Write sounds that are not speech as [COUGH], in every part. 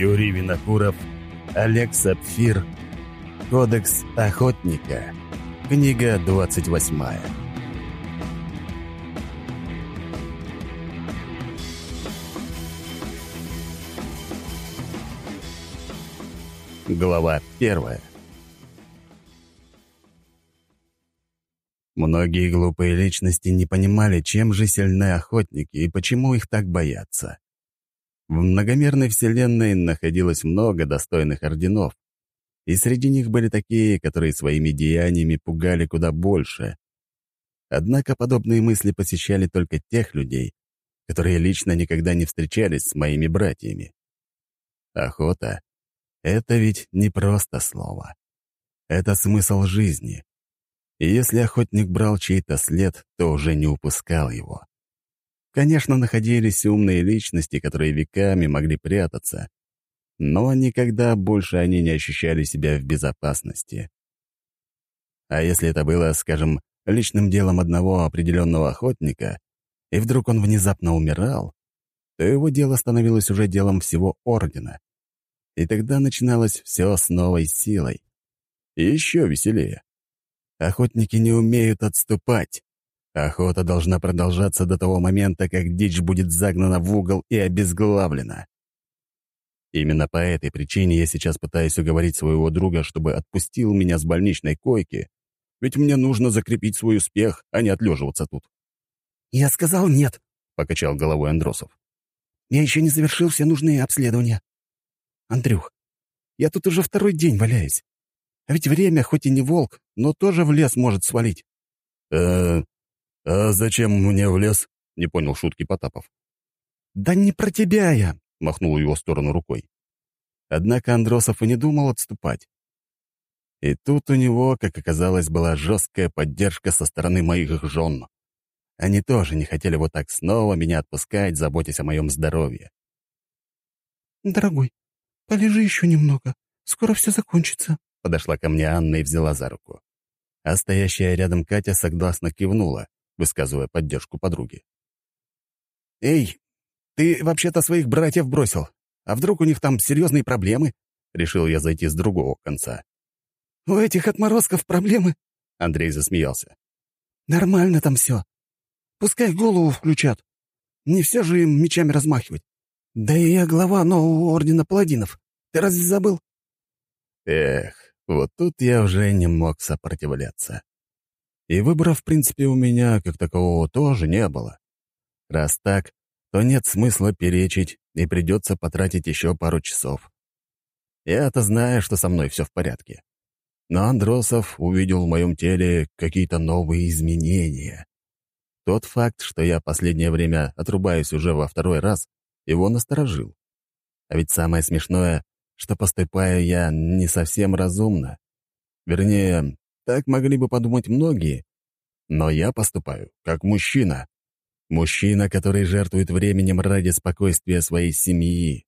Юрий Винокуров, Олег Сапфир, Кодекс охотника, книга 28. Глава первая. Многие глупые личности не понимали, чем же сильны охотники и почему их так боятся. В многомерной вселенной находилось много достойных орденов, и среди них были такие, которые своими деяниями пугали куда больше. Однако подобные мысли посещали только тех людей, которые лично никогда не встречались с моими братьями. Охота — это ведь не просто слово. Это смысл жизни. И если охотник брал чей-то след, то уже не упускал его. Конечно, находились умные личности, которые веками могли прятаться, но никогда больше они не ощущали себя в безопасности. А если это было, скажем, личным делом одного определенного охотника, и вдруг он внезапно умирал, то его дело становилось уже делом всего Ордена. И тогда начиналось все с новой силой. И еще веселее. Охотники не умеют отступать. Охота должна продолжаться до того момента, как дичь будет загнана в угол и обезглавлена. Именно по этой причине я сейчас пытаюсь уговорить своего друга, чтобы отпустил меня с больничной койки, ведь мне нужно закрепить свой успех, а не отлеживаться тут. «Я сказал нет», — покачал головой Андросов. «Я еще не завершил все нужные обследования. Андрюх, я тут уже второй день валяюсь. А ведь время хоть и не волк, но тоже в лес может свалить». «Э, «А зачем мне в лес?» — не понял шутки Потапов. «Да не про тебя я!» — махнул его сторону рукой. Однако Андросов и не думал отступать. И тут у него, как оказалось, была жесткая поддержка со стороны моих жен. Они тоже не хотели вот так снова меня отпускать, заботясь о моем здоровье. «Дорогой, полежи еще немного. Скоро все закончится», — подошла ко мне Анна и взяла за руку. А стоящая рядом Катя согласно кивнула, высказывая поддержку подруги. «Эй, ты вообще-то своих братьев бросил. А вдруг у них там серьезные проблемы?» Решил я зайти с другого конца. «У этих отморозков проблемы?» Андрей засмеялся. «Нормально там все. Пускай голову включат. Не все же им мечами размахивать. Да и я глава нового ордена паладинов. Ты разве забыл?» Эх, вот тут я уже не мог сопротивляться. И выбора, в принципе, у меня как такового тоже не было. Раз так, то нет смысла перечить, и придется потратить еще пару часов. Я-то знаю, что со мной все в порядке. Но Андросов увидел в моем теле какие-то новые изменения. Тот факт, что я последнее время отрубаюсь уже во второй раз, его насторожил. А ведь самое смешное, что поступаю я не совсем разумно. Вернее, так могли бы подумать многие. Но я поступаю как мужчина. Мужчина, который жертвует временем ради спокойствия своей семьи.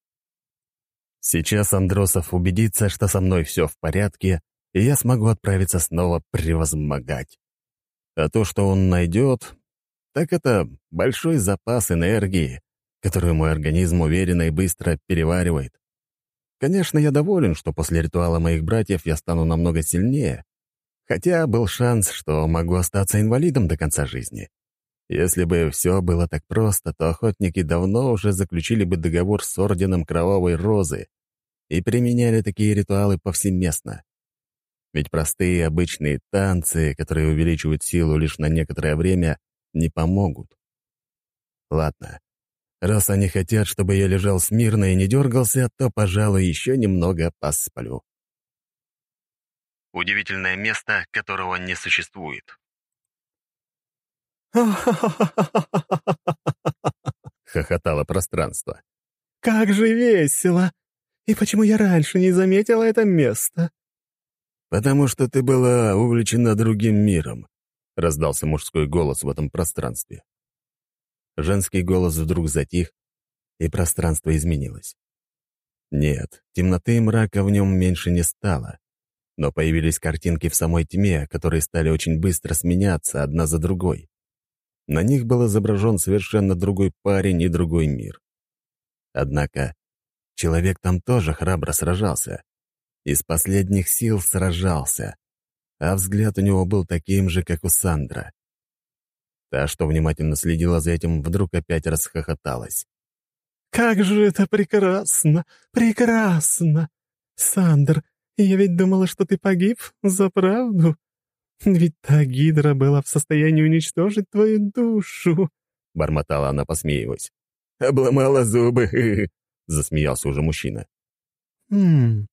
Сейчас Андросов убедится, что со мной все в порядке, и я смогу отправиться снова превозмогать. А то, что он найдет, так это большой запас энергии, которую мой организм уверенно и быстро переваривает. Конечно, я доволен, что после ритуала моих братьев я стану намного сильнее, хотя был шанс, что могу остаться инвалидом до конца жизни. Если бы все было так просто, то охотники давно уже заключили бы договор с Орденом Кровавой Розы и применяли такие ритуалы повсеместно. Ведь простые обычные танцы, которые увеличивают силу лишь на некоторое время, не помогут. Ладно, раз они хотят, чтобы я лежал смирно и не дергался, то, пожалуй, еще немного посплю. Удивительное место, которого не существует. [LAUGHS] хохотало пространство. «Как же весело! И почему я раньше не заметила это место?» «Потому что ты была увлечена другим миром», — раздался мужской голос в этом пространстве. Женский голос вдруг затих, и пространство изменилось. Нет, темноты и мрака в нем меньше не стало, но появились картинки в самой тьме, которые стали очень быстро сменяться одна за другой. На них был изображен совершенно другой парень и другой мир. Однако Человек там тоже храбро сражался. Из последних сил сражался. А взгляд у него был таким же, как у Сандра. Та, что внимательно следила за этим, вдруг опять расхохоталась. «Как же это прекрасно! Прекрасно! Сандр, я ведь думала, что ты погиб за правду. Ведь та гидра была в состоянии уничтожить твою душу!» — бормотала она, посмеиваясь. «Обломала зубы!» [LAUGHS] — засмеялся уже мужчина. «Хм,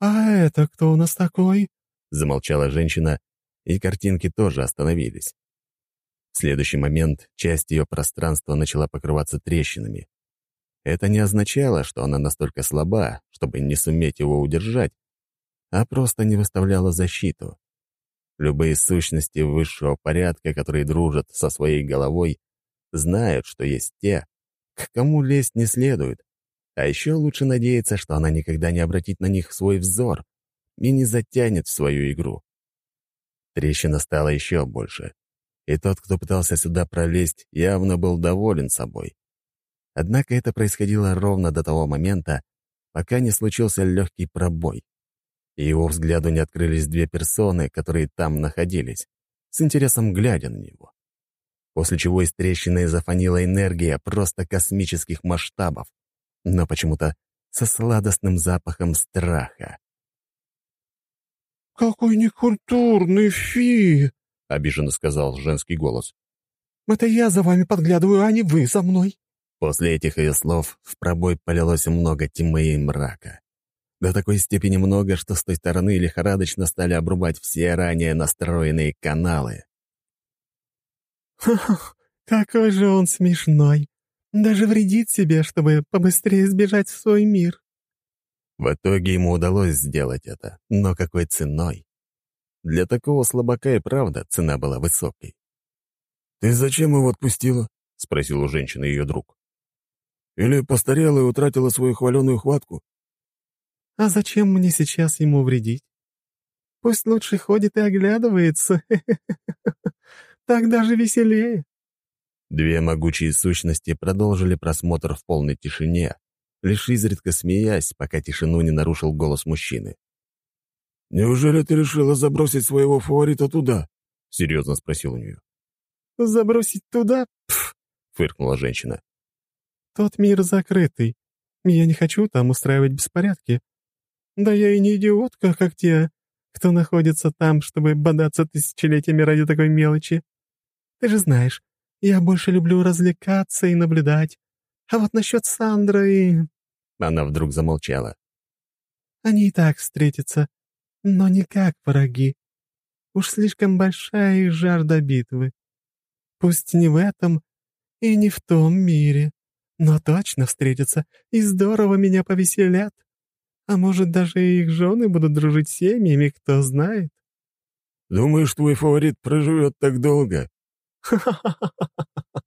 а это кто у нас такой?» — замолчала женщина, и картинки тоже остановились. В следующий момент часть ее пространства начала покрываться трещинами. Это не означало, что она настолько слаба, чтобы не суметь его удержать, а просто не выставляла защиту. Любые сущности высшего порядка, которые дружат со своей головой, знают, что есть те, к кому лезть не следует, а еще лучше надеяться, что она никогда не обратит на них свой взор и не затянет в свою игру. Трещина стала еще больше, и тот, кто пытался сюда пролезть, явно был доволен собой. Однако это происходило ровно до того момента, пока не случился легкий пробой. И его взгляду не открылись две персоны, которые там находились, с интересом глядя на него. После чего из трещины зафонила энергия просто космических масштабов, но почему-то со сладостным запахом страха. «Какой некультурный фи!» — обиженно сказал женский голос. «Это я за вами подглядываю, а не вы за мной». После этих ее слов в пробой полилось много тьмы и мрака. До такой степени много, что с той стороны лихорадочно стали обрубать все ранее настроенные каналы. «Ха-ха, какой же он смешной! Даже вредит себе, чтобы побыстрее сбежать в свой мир!» В итоге ему удалось сделать это, но какой ценой? Для такого слабака и правда цена была высокой. «Ты зачем его отпустила?» — спросил у женщины ее друг. «Или постарела и утратила свою хваленую хватку?» «А зачем мне сейчас ему вредить? Пусть лучше ходит и оглядывается. [LAUGHS] Так даже веселее». Две могучие сущности продолжили просмотр в полной тишине, лишь изредка смеясь, пока тишину не нарушил голос мужчины. «Неужели ты решила забросить своего фаворита туда?» — серьезно спросил у нее. «Забросить туда? Пф!» — фыркнула женщина. «Тот мир закрытый. Я не хочу там устраивать беспорядки. Да я и не идиотка, как те, кто находится там, чтобы бодаться тысячелетиями ради такой мелочи. Ты же знаешь, я больше люблю развлекаться и наблюдать. А вот насчет Сандра и...» Она вдруг замолчала. «Они и так встретятся, но не как враги. Уж слишком большая их жажда битвы. Пусть не в этом и не в том мире, но точно встретятся и здорово меня повеселят. А может, даже и их жены будут дружить с семьями, кто знает. «Думаешь, твой фаворит проживет так долго?» [LAUGHS]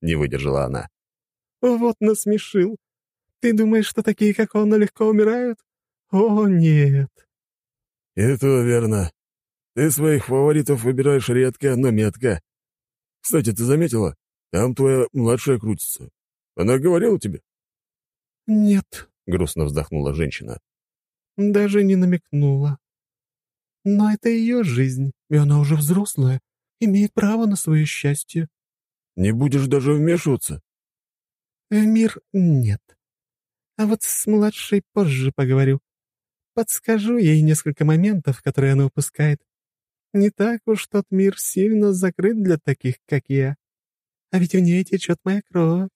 Не выдержала она. «Вот насмешил. Ты думаешь, что такие, как он, легко умирают? О, нет!» «Это верно. Ты своих фаворитов выбираешь редко, но метко. Кстати, ты заметила? Там твоя младшая крутится. Она говорила тебе?» «Нет», — грустно вздохнула женщина. «Даже не намекнула. Но это ее жизнь, и она уже взрослая, имеет право на свое счастье». «Не будешь даже вмешиваться?» «В мир нет. А вот с младшей позже поговорю. Подскажу ей несколько моментов, которые она упускает. Не так уж тот мир сильно закрыт для таких, как я. А ведь в ней течет моя кровь.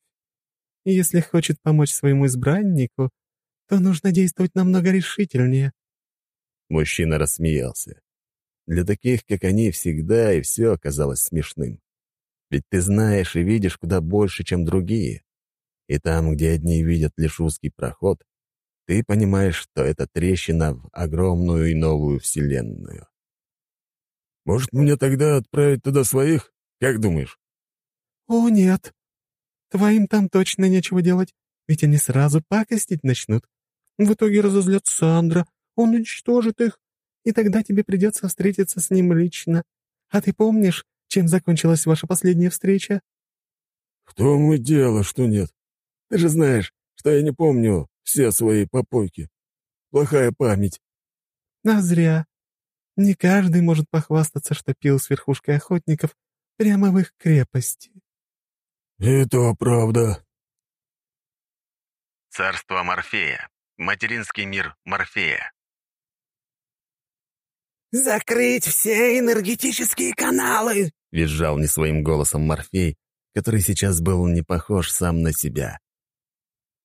И если хочет помочь своему избраннику, то нужно действовать намного решительнее». Мужчина рассмеялся. Для таких, как они, всегда и все оказалось смешным. Ведь ты знаешь и видишь куда больше, чем другие. И там, где одни видят лишь узкий проход, ты понимаешь, что это трещина в огромную и новую вселенную. «Может, мне тогда отправить туда своих? Как думаешь?» «О, нет. Твоим там точно нечего делать, ведь они сразу пакостить начнут. В итоге разозлят Сандра, он уничтожит их, и тогда тебе придется встретиться с ним лично. А ты помнишь, чем закончилась ваша последняя встреча?» «В том и дело, что нет. Ты же знаешь, что я не помню все свои попойки. Плохая память». «А зря. Не каждый может похвастаться, что пил с верхушкой охотников прямо в их крепости». «Это правда». Царство Морфея. Материнский мир Морфея. «Закрыть все энергетические каналы!» — визжал не своим голосом Морфей, который сейчас был не похож сам на себя.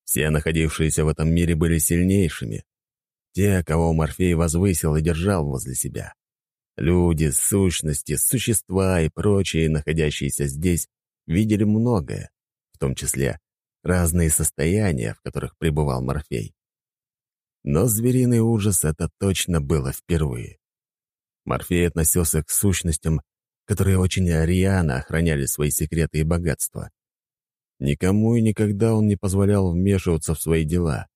Все находившиеся в этом мире были сильнейшими. Те, кого Морфей возвысил и держал возле себя. Люди, сущности, существа и прочие, находящиеся здесь, видели многое, в том числе разные состояния, в которых пребывал Морфей. Но звериный ужас — это точно было впервые. Морфей относился к сущностям, которые очень рьяно охраняли свои секреты и богатства. Никому и никогда он не позволял вмешиваться в свои дела.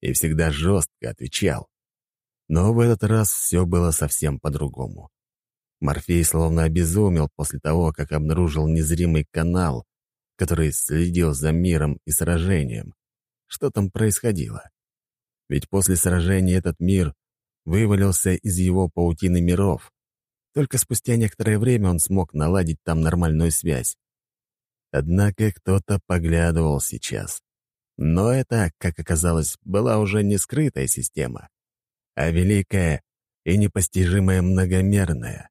И всегда жестко отвечал. Но в этот раз все было совсем по-другому. Морфей словно обезумел после того, как обнаружил незримый канал, который следил за миром и сражением. Что там происходило? Ведь после сражения этот мир вывалился из его паутины миров. Только спустя некоторое время он смог наладить там нормальную связь. Однако кто-то поглядывал сейчас. Но это, как оказалось, была уже не скрытая система, а великая и непостижимая многомерная.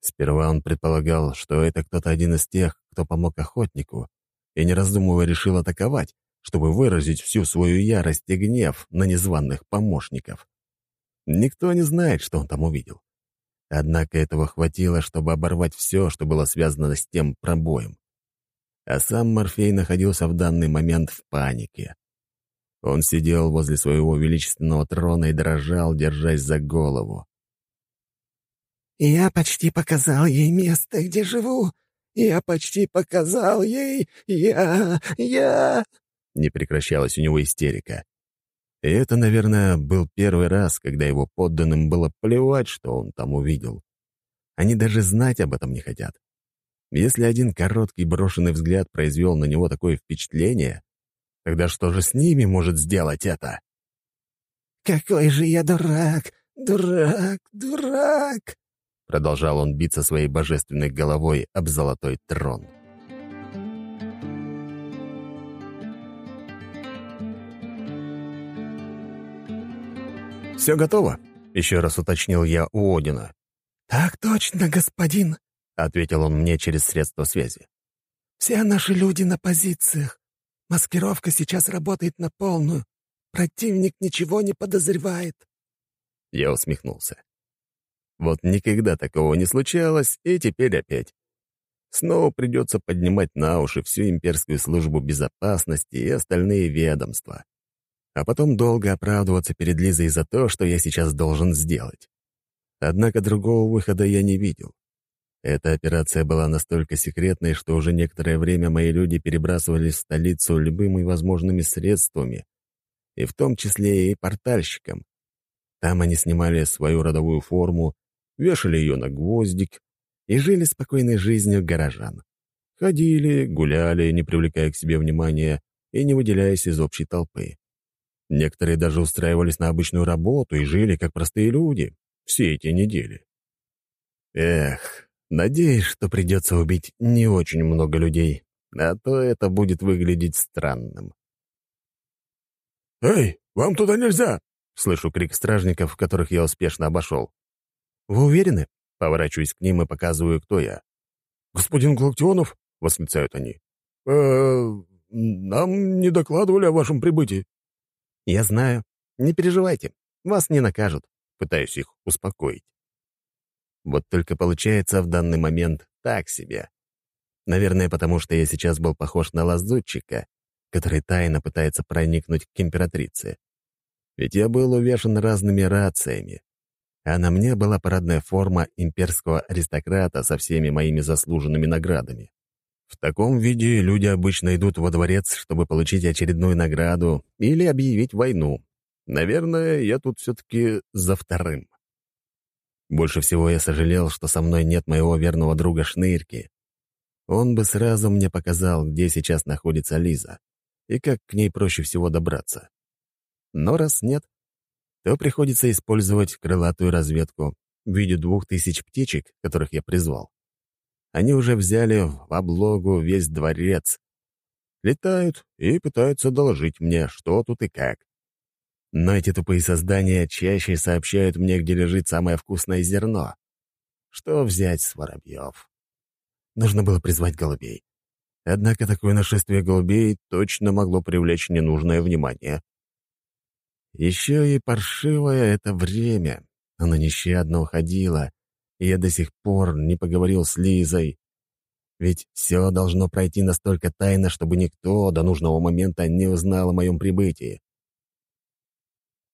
Сперва он предполагал, что это кто-то один из тех, кто помог охотнику, и, не раздумывая, решил атаковать, чтобы выразить всю свою ярость и гнев на незваных помощников. Никто не знает, что он там увидел. Однако этого хватило, чтобы оборвать все, что было связано с тем пробоем. А сам Морфей находился в данный момент в панике. Он сидел возле своего величественного трона и дрожал, держась за голову. «Я почти показал ей место, где живу. Я почти показал ей... Я... Я...» Не прекращалась у него истерика. И это, наверное, был первый раз, когда его подданным было плевать, что он там увидел. Они даже знать об этом не хотят. Если один короткий брошенный взгляд произвел на него такое впечатление, тогда что же с ними может сделать это? «Какой же я дурак! Дурак! Дурак!» Продолжал он биться своей божественной головой об золотой трон. «Все готово?» — еще раз уточнил я у Одина. «Так точно, господин», — ответил он мне через средства связи. «Все наши люди на позициях. Маскировка сейчас работает на полную. Противник ничего не подозревает». Я усмехнулся. Вот никогда такого не случалось, и теперь опять. Снова придется поднимать на уши всю имперскую службу безопасности и остальные ведомства а потом долго оправдываться перед Лизой за то, что я сейчас должен сделать. Однако другого выхода я не видел. Эта операция была настолько секретной, что уже некоторое время мои люди перебрасывались в столицу любыми возможными средствами, и в том числе и портальщикам. Там они снимали свою родовую форму, вешали ее на гвоздик и жили спокойной жизнью горожан. Ходили, гуляли, не привлекая к себе внимания и не выделяясь из общей толпы. Некоторые даже устраивались на обычную работу и жили как простые люди все эти недели. Эх, надеюсь, что придется убить не очень много людей, а то это будет выглядеть странным. «Эй, вам туда нельзя!» — слышу крик стражников, которых я успешно обошел. «Вы уверены?» — поворачиваюсь к ним и показываю, кто я. «Господин Галактионов?» — восклицают они. «Э, нам не докладывали о вашем прибытии». «Я знаю. Не переживайте. Вас не накажут». Пытаюсь их успокоить. Вот только получается в данный момент так себе. Наверное, потому что я сейчас был похож на лазутчика, который тайно пытается проникнуть к императрице. Ведь я был увешан разными рациями, а на мне была парадная форма имперского аристократа со всеми моими заслуженными наградами. В таком виде люди обычно идут во дворец, чтобы получить очередную награду или объявить войну. Наверное, я тут все-таки за вторым. Больше всего я сожалел, что со мной нет моего верного друга Шнырки. Он бы сразу мне показал, где сейчас находится Лиза, и как к ней проще всего добраться. Но раз нет, то приходится использовать крылатую разведку в виде двух тысяч птичек, которых я призвал. Они уже взяли в облогу весь дворец. Летают и пытаются доложить мне, что тут и как. Но эти тупые создания чаще сообщают мне, где лежит самое вкусное зерно. Что взять с воробьев? Нужно было призвать голубей. Однако такое нашествие голубей точно могло привлечь ненужное внимание. Еще и паршивое это время. Оно нещадно уходило, и я до сих пор не поговорил с Лизой. Ведь все должно пройти настолько тайно, чтобы никто до нужного момента не узнал о моем прибытии.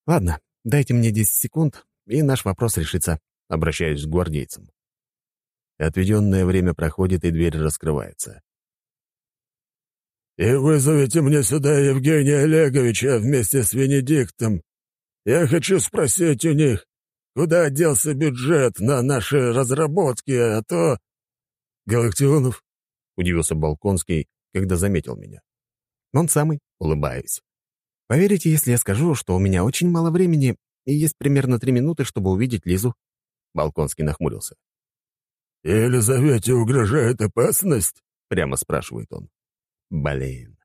«Ладно, дайте мне 10 секунд, и наш вопрос решится», — обращаюсь к гвардейцам. Отведенное время проходит, и дверь раскрывается. «И вызовите мне сюда Евгения Олеговича вместе с Венедиктом. Я хочу спросить у них, куда делся бюджет на наши разработки, а то...» «Галактионов?» — удивился Балконский, когда заметил меня. «Он самый», — улыбаюсь. «Поверите, если я скажу, что у меня очень мало времени и есть примерно три минуты, чтобы увидеть Лизу?» Балконский нахмурился. «Елизавете угрожает опасность?» — прямо спрашивает он. Блин.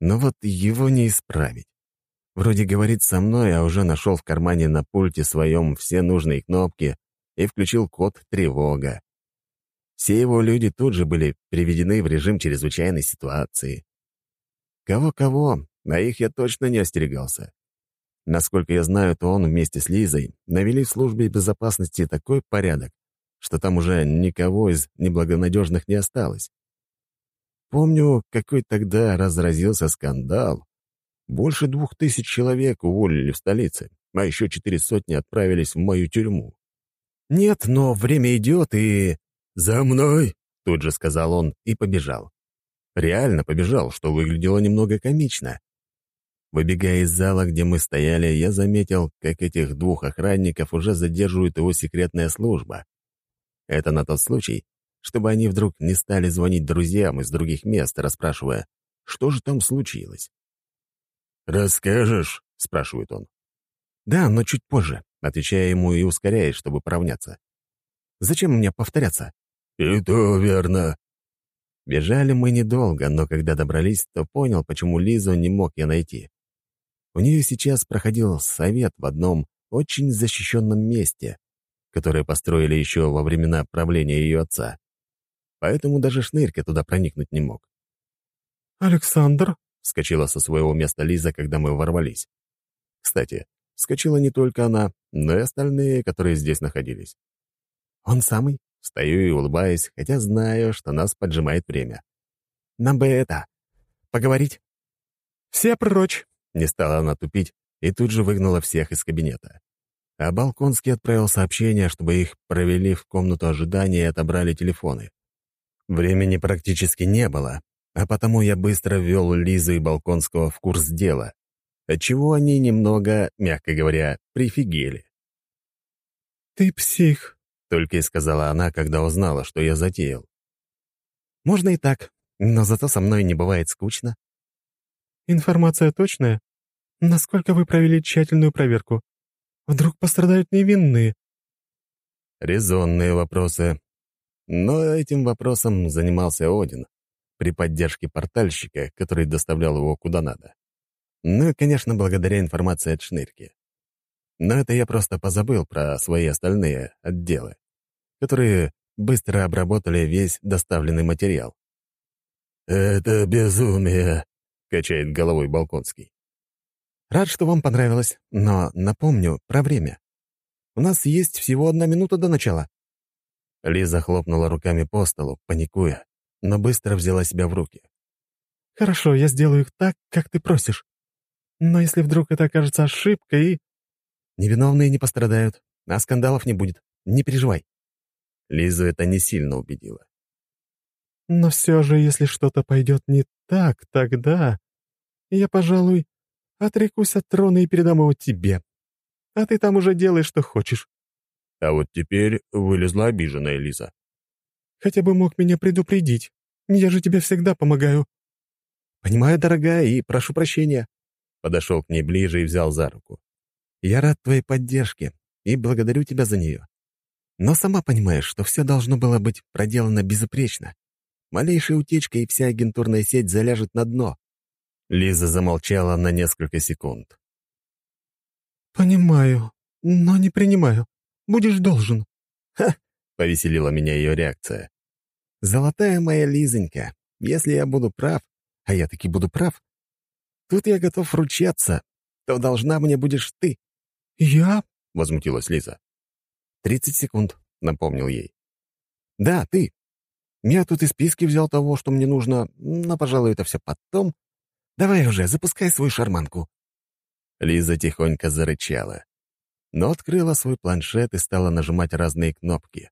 Но вот его не исправить. Вроде говорит со мной, а уже нашел в кармане на пульте своем все нужные кнопки и включил код «Тревога». Все его люди тут же были приведены в режим чрезвычайной ситуации. Кого-кого, а их я точно не остерегался. Насколько я знаю, то он вместе с Лизой навели в службе безопасности такой порядок, что там уже никого из неблагонадежных не осталось. Помню, какой тогда разразился скандал. Больше двух тысяч человек уволили в столице, а еще четыре сотни отправились в мою тюрьму. «Нет, но время идет, и...» «За мной!» — тут же сказал он и побежал. Реально побежал, что выглядело немного комично. Выбегая из зала, где мы стояли, я заметил, как этих двух охранников уже задерживает его секретная служба. Это на тот случай, чтобы они вдруг не стали звонить друзьям из других мест, расспрашивая, что же там случилось. «Расскажешь?» — спрашивает он. «Да, но чуть позже», — отвечая ему и ускоряясь, чтобы поравняться. «Зачем мне повторяться?» «И то верно». Бежали мы недолго, но когда добрались, то понял, почему Лизу не мог я найти. У нее сейчас проходил совет в одном очень защищенном месте, которое построили еще во времена правления ее отца поэтому даже шнырька туда проникнуть не мог. «Александр?» — вскочила со своего места Лиза, когда мы ворвались. Кстати, вскочила не только она, но и остальные, которые здесь находились. «Он самый?» — стою и улыбаюсь, хотя знаю, что нас поджимает время. «Нам бы это... поговорить?» «Все прочь!» — не стала она тупить и тут же выгнала всех из кабинета. А Балконский отправил сообщение, чтобы их провели в комнату ожидания и отобрали телефоны. Времени практически не было, а потому я быстро ввел Лизу и Балконского в курс дела, отчего они немного, мягко говоря, прифигели. «Ты псих», — только и сказала она, когда узнала, что я затеял. «Можно и так, но зато со мной не бывает скучно». «Информация точная? Насколько вы провели тщательную проверку? Вдруг пострадают невинные?» Резонные вопросы, но этим вопросом занимался Один при поддержке портальщика, который доставлял его куда надо. Ну и, конечно, благодаря информации от Шнырки. Но это я просто позабыл про свои остальные отделы, которые быстро обработали весь доставленный материал. «Это безумие», — качает головой Балконский. «Рад, что вам понравилось, но напомню про время. У нас есть всего одна минута до начала». Лиза хлопнула руками по столу, паникуя, но быстро взяла себя в руки. «Хорошо, я сделаю их так, как ты просишь. Но если вдруг это окажется ошибкой и...» «Невиновные не пострадают, а скандалов не будет. Не переживай». Лизу это не сильно убедило. «Но все же, если что-то пойдет не так, тогда... Я, пожалуй, отрекусь от трона и передам его тебе. А ты там уже делай, что хочешь». А вот теперь вылезла обиженная Лиза. «Хотя бы мог меня предупредить. Я же тебе всегда помогаю». «Понимаю, дорогая, и прошу прощения». Подошел к ней ближе и взял за руку. «Я рад твоей поддержке и благодарю тебя за нее. Но сама понимаешь, что все должно было быть проделано безупречно. Малейшая утечка, и вся агентурная сеть заляжет на дно». Лиза замолчала на несколько секунд. «Понимаю, но не принимаю. Будешь должен». «Ха!» — повеселила меня ее реакция. «Золотая моя Лизонька, если я буду прав, а я таки буду прав, тут я готов ручаться, то должна мне будешь ты». «Я?» — возмутилась Лиза. «Тридцать секунд», — напомнил ей. «Да, ты. Я тут из списки взял того, что мне нужно, но, пожалуй, это все потом. Давай уже, запускай свою шарманку». Лиза тихонько зарычала, но открыла свой планшет и стала нажимать разные кнопки.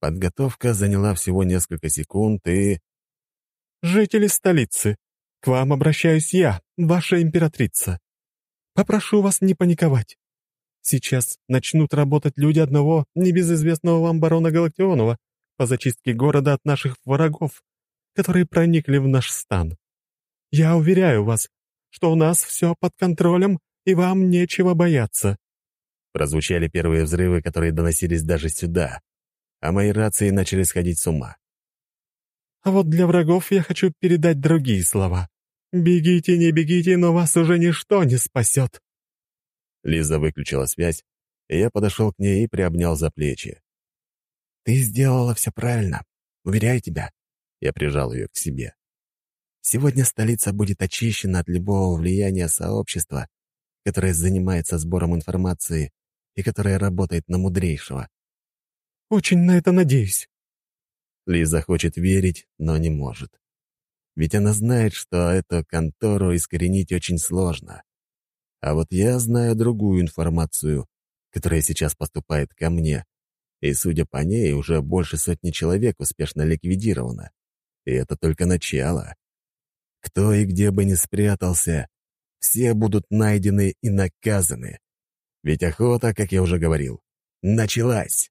Подготовка заняла всего несколько секунд и... «Жители столицы, к вам обращаюсь я, ваша императрица. Попрошу вас не паниковать. Сейчас начнут работать люди одного небезызвестного вам барона Галактионова по зачистке города от наших врагов, которые проникли в наш стан. Я уверяю вас, что у нас все под контролем, и вам нечего бояться». Прозвучали первые взрывы, которые доносились даже сюда, а мои рации начали сходить с ума. А вот для врагов я хочу передать другие слова. «Бегите, не бегите, но вас уже ничто не спасет». Лиза выключила связь, и я подошел к ней и приобнял за плечи. «Ты сделала все правильно. Уверяю тебя». Я прижал ее к себе. «Сегодня столица будет очищена от любого влияния сообщества, которое занимается сбором информации и которое работает на мудрейшего». «Очень на это надеюсь». Лиза хочет верить, но не может. Ведь она знает, что эту контору искоренить очень сложно. А вот я знаю другую информацию, которая сейчас поступает ко мне, и, судя по ней, уже больше сотни человек успешно ликвидировано. И это только начало. Кто и где бы ни спрятался, все будут найдены и наказаны. Ведь охота, как я уже говорил, началась.